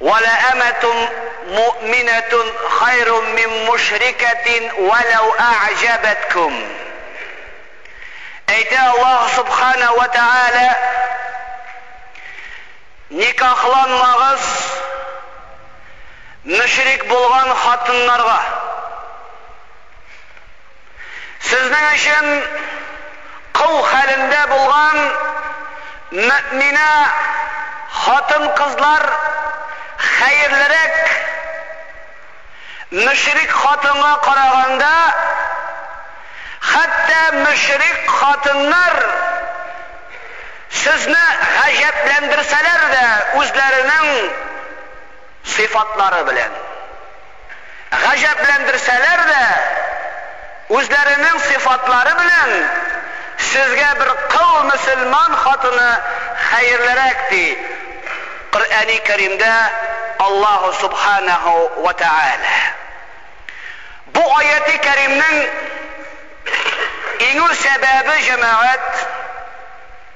ولا أمة مؤمنة خير من مشركة ولو أعجبتكم أيتها الله سبحانه وتعالى نكاخلان مغز مشرك بلغان خطن نرغة Сезнең өчен кол хәлендә булган мөэминә хатын-кызлар хәерлерәк, мөшрик хатынга караганда, хәтта мөшрик хатыннар сезне гаҗәпләндерсәләр дә үзләренең сыйфатлары белән. Гаҗәпләндерсәләр дә, үзләренең сыйфатлары белән сезгә бер кол мөселман хатыны хәерлерәк, ди Коръәни Кәримдә Аллаһу Субханәһу вә Тәгалә. Бу аяти кәримнең иңү сәбәбе, җәмәгать,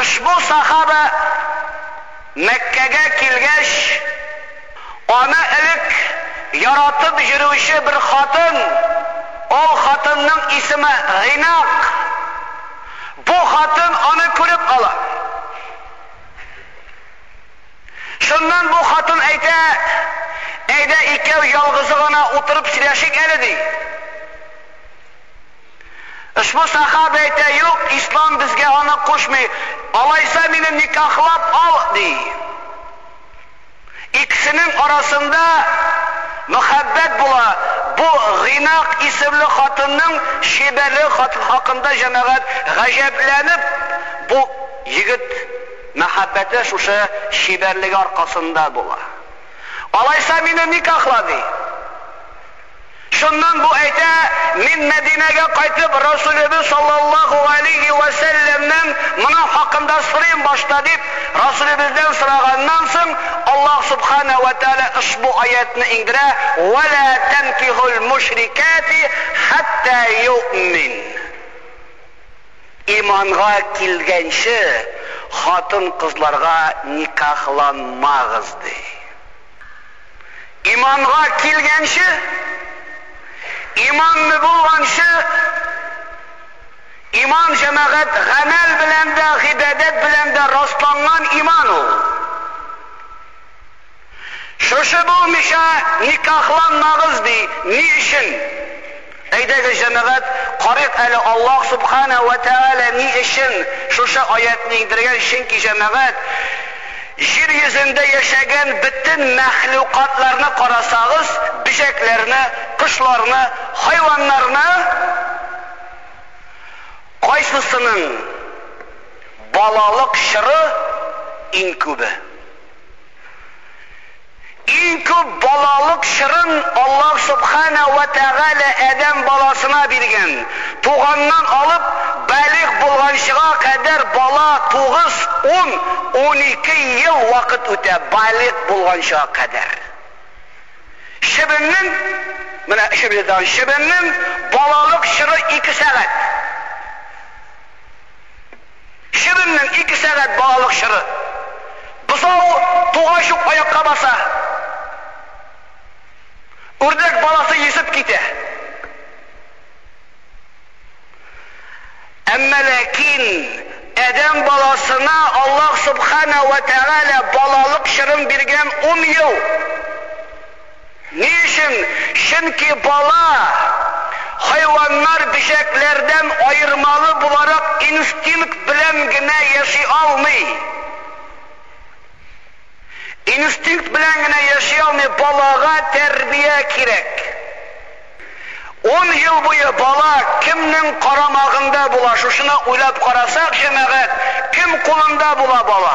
Ошбу сахаба Мәккәгә килгәч, аны элек яратып йөрүче бер хатын, ул хатынның исеме Гыйнак. Бу хатын аны күреп ала. Шуннан бу хатын әйтә, Әйдә, икәү ялгызы гына утырып сөйләшик әле, ди. Ошбу сахабә әйтә, Юк, ислам безгә аны кушмый, алайса мине никахлап ал, ди. Икесенең арасында мәхәббәт була, бу Гыйнак исемле хатынның чибәрлеге хакында җәмәгать гаҗәпләнеп, бу егет мәхәббәте шушы чибәрлеге аркасында була. Алайса мине никахла, ди. Шуннан бу әйтә, Мин Мәдинәгә кайтып, Расүлебез саллаллаһу галәйһи вә сәлләмнән моның хакында сорыйм башта, дип, Расүлебездән сораганнан соң, Аллаһ Субханәһү вә Тәгалә ошбу аятьне иңдерә, Вә лә тәнкихүл мушрикәти хәттә йо'мин. Иманга килгәнче хатын-кызларга никахланмагыз, ди. Иманга килгәнче, иманны булганчы, иман җәмәгать гамәл белән дә, гыйбадәт белән дә расланган иман ул. Шушы булмыйча никахланмагыз ди, ни өчен? Әйдәгез, җәмәгать, карыйк әле, Аллаһ Субханәһү вә Тәгалә ни өчен шушы аятьне иңдергән, чөнки, җәмәгать, җир йөзендә яшәгән бөтен мәхлукатларны карасагыз, бөҗәкләрне, кошларны, хайваннарны, кайсысының балалык чоры иң күбе? Иң күп балалык чорын Аллаһ Собхана уә Тәгалә адәм баласына биргән. Туганнан алып, балигъ булганчыга кадәр бала тугыз, ун, унике ел вакыт үтә, балигъ булганчыга кадәр. Чебеннең, менә чебен тагын, чебеннең балалык чоры ике сәгать. Чебеннең ике сәгать балалык чоры. Бозау тугач ук аякка баса. Үрдәк баласы йөзеп китә. Әмма ләкин Адәм баласына Аллаһ Субхана вә Тәгалә балалык чорын биргән ун ел. Ни өчен? Чөнки бала хайваннар, бөҗәкләрдән аермалы буларак инстинкт белән генә яши алмый. Инстинкт белән генә яши алмый, балага тәрбия кирәк. Ун ел буе бала кемнең карамагында була? Шушыны уйлап карасак, җәмәгать, кем кулында була бала?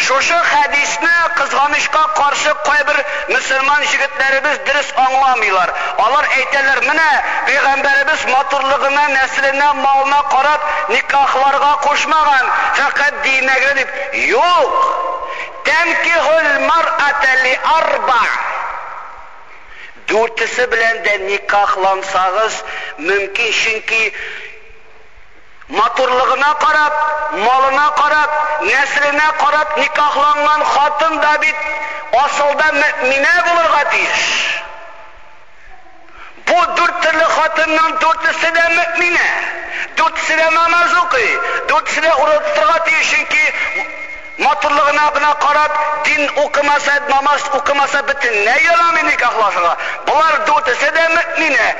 Шушы хәдисне, кызганычка каршы, кайбер мөселман җегетләребез дөрес аңламыйлар. Алар әйтәләр, Менә Пәйгамбәребез матурлыгына, нәселенә, малына карап, никахларга кушмаган, фәкать диенәгә дип. Юк! Тәнкихүл мар'ата ли арба'. Дүртесе белән дә никахлансагыз мөмкин, чөнки. Матурлыгына карап, малына карап, нәселенә карап никахланган хатын да бит асылда мөэминә булырга тиеш. Бу дүрт төрле хатынның дүртесе дә мөэминә, дүртесе дә намаз укый, дүртесе дә ураза тотарга тиеш, чөнки матурлыгына гына карап, дин укымаса, намаз укымаса бөтенләй ярамый никахлашырга. Болар дүртесе дә мөэминә.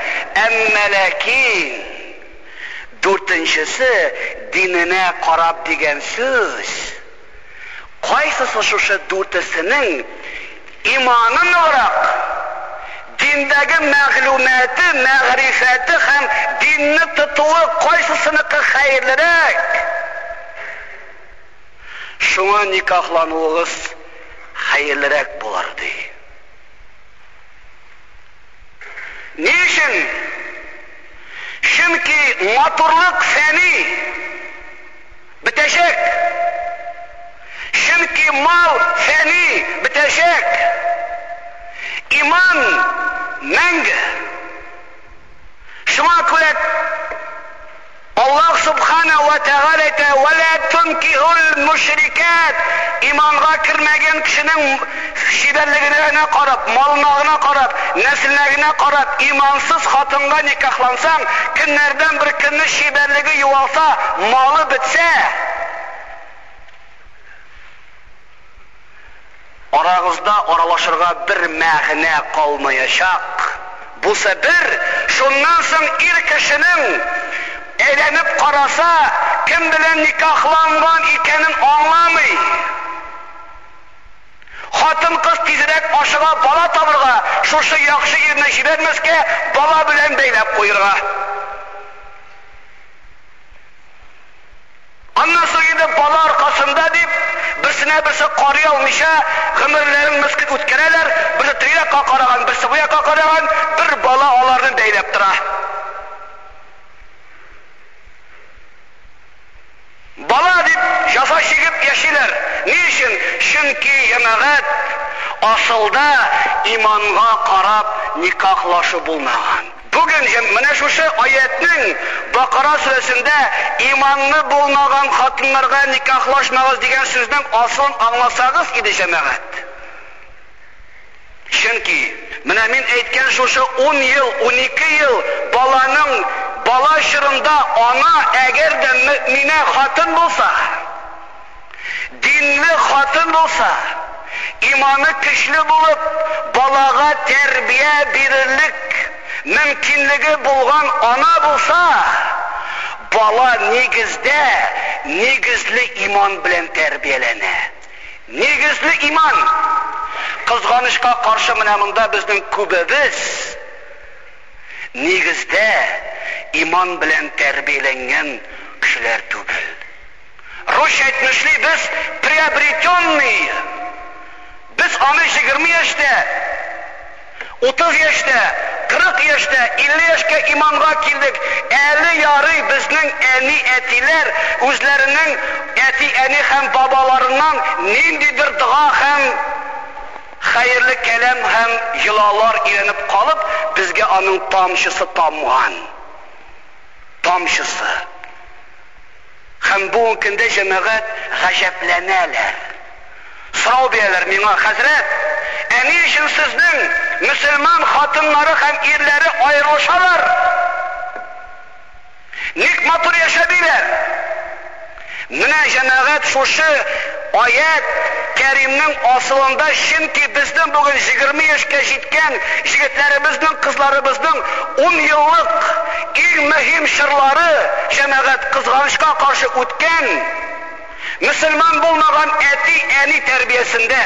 Әмма ләкин Дүртенчесе, диненә карап дигән сүз. Кайсысы шушы дүртесенең иманы ныграк, диндәге мәгълүматы, мәгърифәте һәм динне тотуы кайсысыныкы хәерлерәк, шуңа никахлануыгыз хәерлерәк булыр, ди. Ни өчен? Чөнки матурлык фәни, бетәчәк. Чөнки мал фәни, бетәчәк. Иман мәңге. Шуңа күрә. Аллаһ Сүбхәнәһү вә Тәгалә әйтә, Вә лә төнкиһүл мүшрикәт, иманга кермәгән кешенең чибәрлегенә генә карап, малына гына карап, нәселенә генә карап, имансыз хатынга никахлансаң, көннәрдән бер көнне чибәрлеге югалса, малы бетсә, Арагызда аралашырга бер мәгънә калмаячак бусы бер, шуннан соң ир кешенең, әйләнеп караса, кем белән никахланган икәнен аңламый. Хатын-кыз тизрәк ашыга бала табырга, шушы яхшы ирне җибәрмәскә, бала белән бәйләп куерга. Аннан соң инде бала аркасында дип, берсенә-берсе карый алмыйча, гомерләрен мескен үткәрәләр, берсе теге якка караган, берсе бу якка караган, бер бала аларны бәйләп тора. Бала дип җәфа чигеп яшиләр. Ни өчен? Чөнки җәмәгать асылда иманга карап никахлашу булмаган. Бүген һәм менә шушы аятьнең Бакара сүрәсендә иманлы булмаган хатыннарга никахлашмагыз дигән сүзнең асылын аңласагыз иде, җәмәгать. Чөнки, менә мин әйткән шушы ун ел, унике ел баланың бала чорында ана, әгәр дә мөэминә хатын булса, Динле хатын булса, иманы көчле булып, балага тәрбия бирерлек мөмкинлеге булган ана булса, бала нигездә нигезле иман белән тәрбияләнә. Нигезле иман! Кызганычка каршы, менә монда безнең күбебез нигездә иман белән тәрбияләнгән кешеләр түгел. Русча әйтмешли, без приобретенные. Без аны җигерме яшьтә, утыз яшьтә, кырык яшьтә, илле яшькә иманга килдек. Әле ярый безнең әни-әтиләр үзләренең әти-әни һәм бабаларыннан ниндидер дога һәм хәерле кәлам һәм йолалар өйрәнеп калып, безгә аның тамчысы тамган. Тамчысы. Һәм бүген көндә җәмәгать гаҗәпләнәләр. Сорау бирәләр миңа, Хәзрәт, ә ни өчен сезнең мөселман хатыннары һәм ирләре аерылышалар? Ник матур яшәмиләр? Менә җәмәгать шушы Аять Кәримнең асылында чөнки безнең бүген җигерме яшькә җиткән җегетләребезнең, кызларыбызның ун еллык иң мөһим чорлары, җәмәгать, кызганычка каршы, үткән, мөселман булмаган әти-әни тәрбиясендә.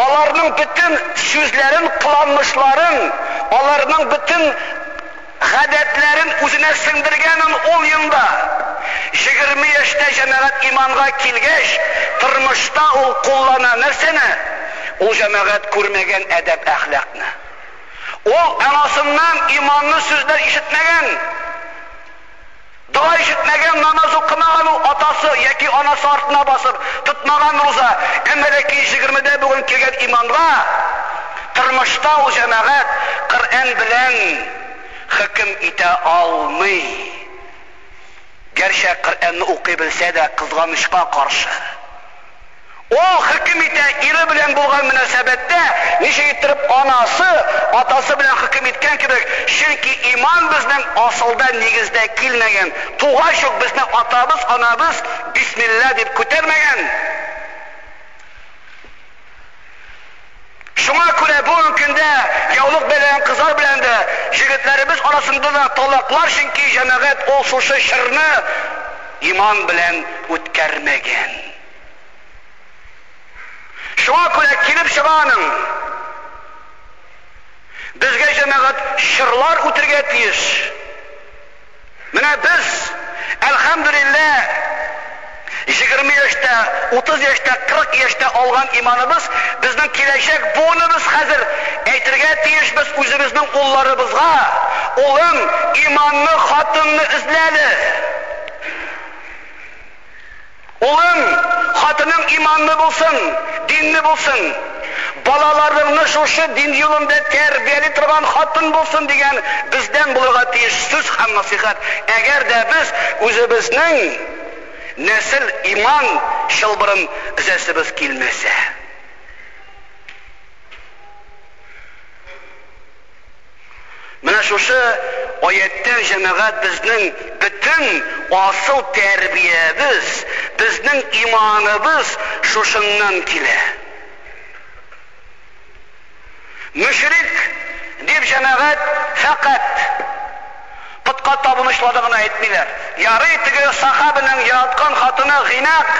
Аларның бөтен сүзләрен, кыланмышларын, аларның бөтен гадәтләрен үзенә сеңдергән ул ул елда. Җигерме яшьтә җәмәгать иманга килгәч, тормышта ул куллана нәрсәне? Ул җәмәгать күрмәгән әдәп-әхлакны. Ул анасыннан иманлы сүзләр ишетмәгән. Дога ишетмәгән, намаз укымаган ул атасы яки анасы артына басып тотмаган руза. Әмма ләкин җигермедә бүген килгән имамга тормышта ул җәмәгать Коръән белән хөкем итә алмый. Гәрчә Коръәнне укый белсә дә, кызганычка каршы. Ул хөкем итә, ире белән булган мөнәсәбәттә ничек иттереп анасы, атасы белән хөкем иткән кебек, чөнки иман безнең асылда, нигездә килмәгән, тугач ук безне атабыз, анабыз бисмилла дип күтәрмәгән. Шуңа күрә бүген көндә яулык бәйләгән кызлар белән дә, җегетләребез арасында да талаклар, чөнки җәмәгать ул шушы чорны иман белән үткәрмәгән. Шуңа күрә килеп чыга аның. Безгә җәмәгать чорлар үтергә тиеш. Менә без, әлхәмдүлилләһ, егерме яшьтә, утыз яшьтә, кырык яшьтә алган иманыбыз, безнең киләчәк буыныбыз хәзер әйтергә тиешбез үзебезнең улларыбызга, Улым, иманлы хатынны эзлә әле. Улым, хатының иманлы булсын, динле булсын. Балаларыңны шушы дин юлында тәрбияли торган хатын булсын дигән бездән булырга тиеш сүз һәм насыйхәт. Әгәр дә без үзебезнең нәсел, иман чылбырын өзәсебез килмәсә. Менә шушы аятьтән, җәмәгать, безнең бөтен асыл тәрбиябез, безнең иманыбыз шушыннан килә. Мөшрик дип җәмәгать фәкать Ботка табынучыларны гына әйтмиләр. Ярый, теге сахабинең яраткан хатыны Гыйнак,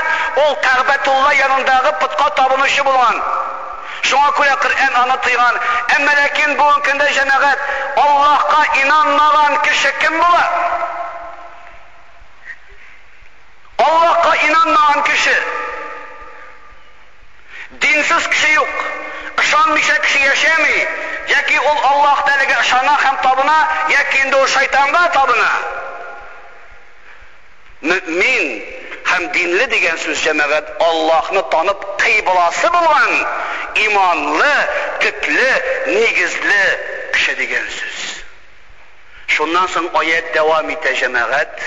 ул Кәгъбәтулла янындагы ботка табынучы булган. Шуңа күрә Коръән аны тыйган. Әмма ләкин бүген көндә, җәмәгать, Аллаһка инанмаган кеше кем була? Аллаһка инанмаган кеше. Динсез кеше юк. Ышанмыйча кеше яшәми, яки ул Аллаһ Тәгаләгә ышана һәм табына, яки инде ул шайтанга табына. Мөэмин һәм динле дигән сүз җәмәгать Аллаһны танып кыйбласы булган иманлы, төпле, нигезле кеше дигән сүз. Шуннан соң аять дәвам итә, җәмәгать.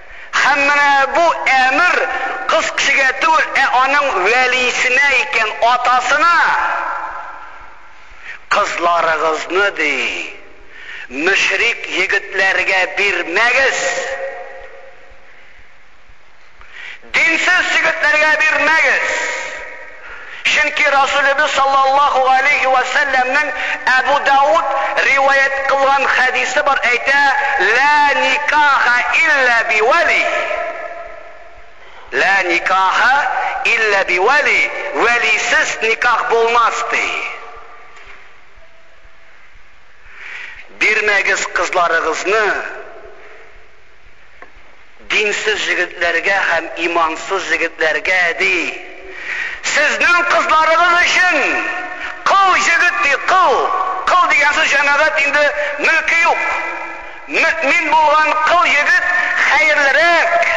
Һәм менә бу әмер кыз кешегә түгел, ә аның вәлисенә икән, атасына, Кызларыгызны, ди, мөшрик егетләргә бирмәгез! Динсез егетләргә бирмәгез! Чөнки Расулебез саллаллаһу галәйһи вә сәлләмнең Әбү Дауд риваять кылган хәдисе бар, әйтә, Лә никаха илля би вәли. Лә никаха илля би вәли. Вәлисез никах булмас, ди. Бирмәгез кызларыгызны, Динсез җегетләргә һәм имансыз җегетләргә, ди, Сезнең кызларыгыз өчен кол җегет, ди, кол. Кол дигән сүз җәмәгать инде, мөлке юк. Мөэмин булган кол егет хәерлерәк.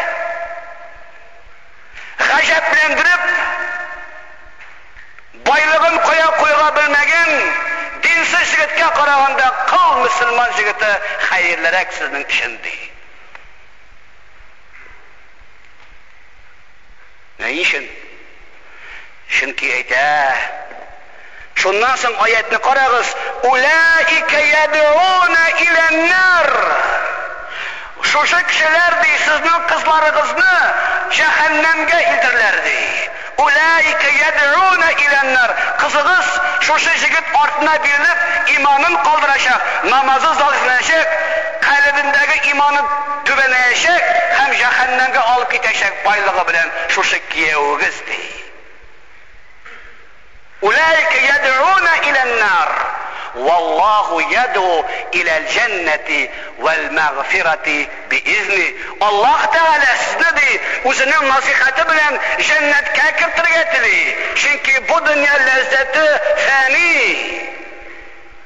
Гаҗәпләндереп. Байлыгын кая куярга белмәгән динсез җегеткә караганда кол мөселман җегете хәерлерәк сезнең өчен, ди. Менә ни өчен? Чөнки әйтә, Шуннан соң аятны карагыз, Улаика ядуна иләннар. Шушы кешеләр, ди, сезнең кызларыгызны җәһәннәмгә илтерләр, ди. Уләика йәдъуна илән-нар. Кызыгыз шушы җегет артына бирелеп, иманын калдырачак, намазы зәгыйфьләячәк, калебендәге иманы түбәнәячәк һәм җәһәннәмгә алып китәчәк байлыгы белән шушы киявегез, ди. أولئك يدعون إلى النار والله يدعو إلى الجنة والمغفرة بإذنه الله تعالى سندي وزنم نصيحة بلا جنة كاكر تريتلي شنكي بدنيا لزت ثاني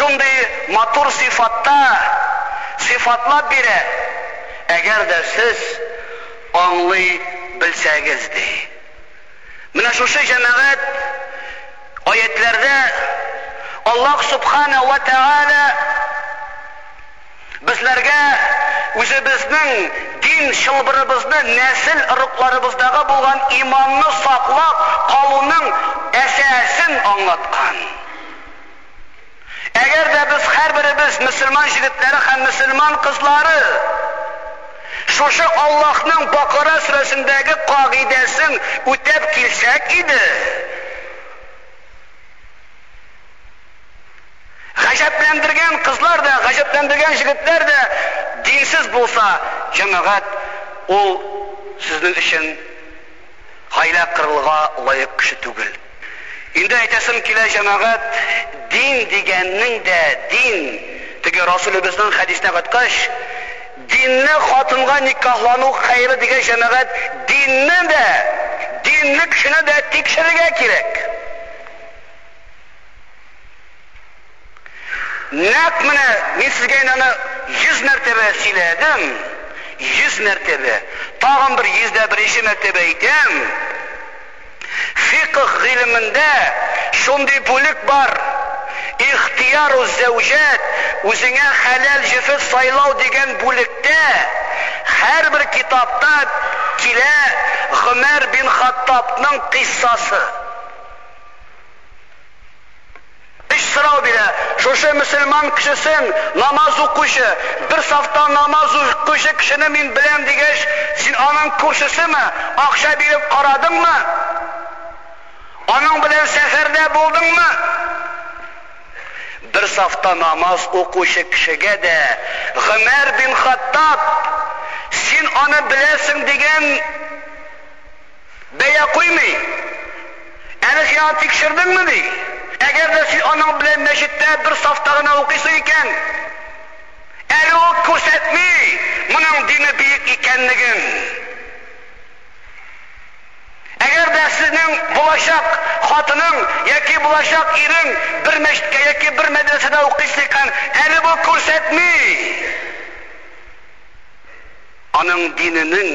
Шундый матур сыйфатта сыйфатлап бирә, әгәр дә сез аңлый белсәгез, ди. Менә шушы җәмәгать аятьләрдә Аллаһ Субхана вә Тәгалә безләргә үзебезнең дин чылбырыбызны нәсел ырыкларыбыздагы булган иманны саклап калуның әсәсен аңлаткан. Әгәр дә без һәрберебез мөселман җегетләре һәм мөселман кызлары шушы Аллаһның Бакара сүрәсендәге кагыйдәсен үтәп килсәк иде, гаҗәпләндергән кызлар да, гаҗәпләндергән җегетләр дә динсез булса, җәмәгать ул сезнең өчен Гаилә кырылга лаек кеше түгел. Инде әйтәсем килә, җәмәгать, дин дигәннең дә дин, теге Расулебезнең хәдисенә кайткач, динле хатынга никахлану хәерле дигәч, җәмәгать, динне дә, динле кешене дә тикшерергә кирәк. Нәкъ менә мин сезгә инде аны 100 мәртәбә сөйләдем. 100 мәртәбә. Тагын бер 101-нче мәртәбә әйтәм. Фикх гыйлемендә шундый бүлек бар. Ихтияру зәүҗәт, үзеңә хәләл җефет сайлау дигән бүлектә һәрбер китапта килә Гомәр бин Хаттабның кыйссасы. Өч сорау бирә, шушы мөселман кешесен, намаз укучы, бер сафта намаз укучы кешене мин беләм дигәч, син аның күршесеме, акча биреп карадыңмы? Аның белән сәфәрдә булдыңмы? Бер сафта намаз укучы кешегә дә Гомәр бин Хаттаб, син аны беләсең дигән, Бәя куймый. Әле җиһан тикшердеңме? ди. Әгәр дә син аның белән мәчеттә бер сафта гына укыйсың икән, әле ул күрсәтми моның дине биек икәнлеген. Әгәр дә сезнең булачак хатының яки булачак ирең бер мәчеткә яки бер мәдрәсәдә укыйсы икән, әле бу күрсәтми аның диненең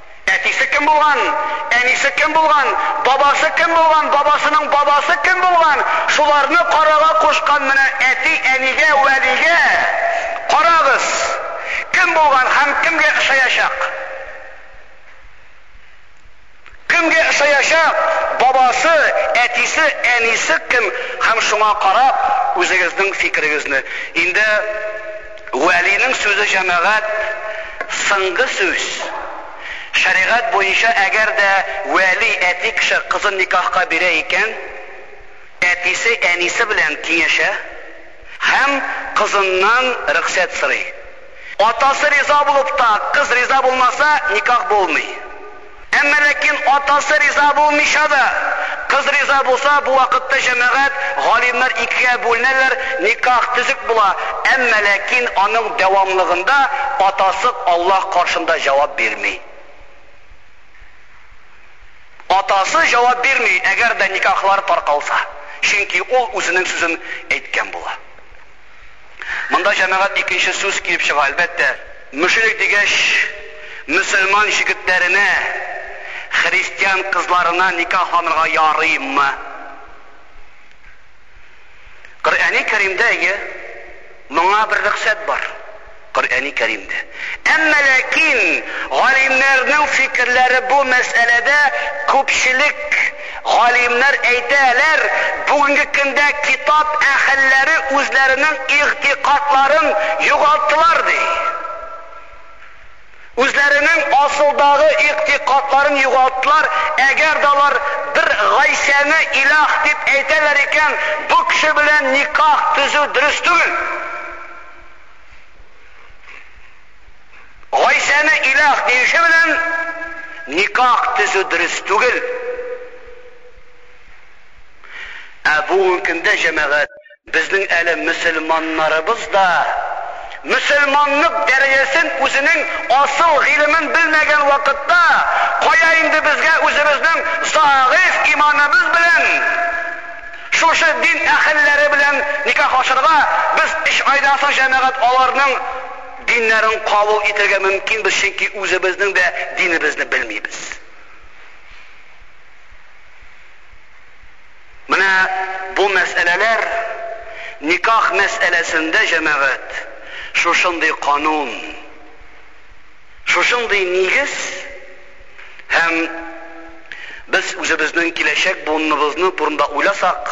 Әтисе кем булган, әнисе кем булган, бабасы кем булган, бабасының бабасы кем булган, шуларны карарга кушкан менә әти, әнигә, вәлигә. Карагыз, кем булган һәм кемгә ошаячак? Кемгә ошаячак? Бабасы, әтисе, әнисе кем? Һәм шуңа карап, үзегезнең фикерегезне. Инде Вәлинең сүзе җәмәгать, соңгы сүз. Шәригать буенча, әгәр дә вәли әти кеше кызын никахка бирә икән, әтисе әнисе белән киңәшә һәм кызыннан рөхсәт сорый. Атасы риза булып та, кыз риза булмаса, никах булмый. Әмма ләкин атасы риза булмыйча да, кыз риза булса, бу вакытта җәмәгать, галимнәр икегә бүленәләр, никах төзек була, әмма ләкин аның дәвамлыгында атасы Аллаһ каршында җавап бирми. Атасы җавап бирми, әгәр дә никахлар таркалса, чөнки ул үзенең сүзен әйткән була. Монда җәмәгать икенче сүз килеп чыга, әлбәттә. Мөшрик дигәч, мөселман җегетләренә христиан кызларына никахланырга ярыймы? Коръәни Кәримдә йә моңа бер рөхсәт бар. Коръәни Кәримдә. Әмма ләкин галимнәрнең фикерләре бу мәсьәләдә күпчелек. Галимнәр әйтәләр, бүгенге көндә китап әһелләре үзләренең игътикадларын югалттылар, ди. Үзләренең асылдагы игътикадларын югалттылар, әгәр дә алар бер Гайсәне илаһ дип әйтәләр икән, бу кеше белән никах төзү дөрес түгел. Гайсәне илах диюче белән никах төзү дөрес түгел. Ә бүген көндә, җәмәгать, безнең әле мөселманнарыбыз да мөселманлык дәрәҗәсен үзенең асыл гыйлемен белмәгән вакытта, кая инде безгә үзебезнең загыйфь иманыбыз белән Шушы дин әһелләре белән никах ашарга без өч айдан соң җәмәгать аларның диннәрен кабул итергә мөмкинбез, чөнки үзебезнең дә динебезне белмибез. Менә бу мәсьәләләр никах мәсьәләсендә җәмәгать шушындый канун. Шушындый нигез һәм без үзебезнең киләчәк буыныбызны турында уйласак,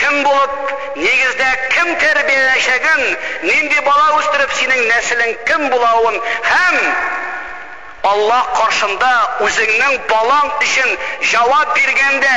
кем булып, нигездә кем тәрбияләнәчәген, нинди бала үстереп синең нәселең кем булавын һәм Аллаһ каршында үзеңнең балаң өчен җавап биргәндә,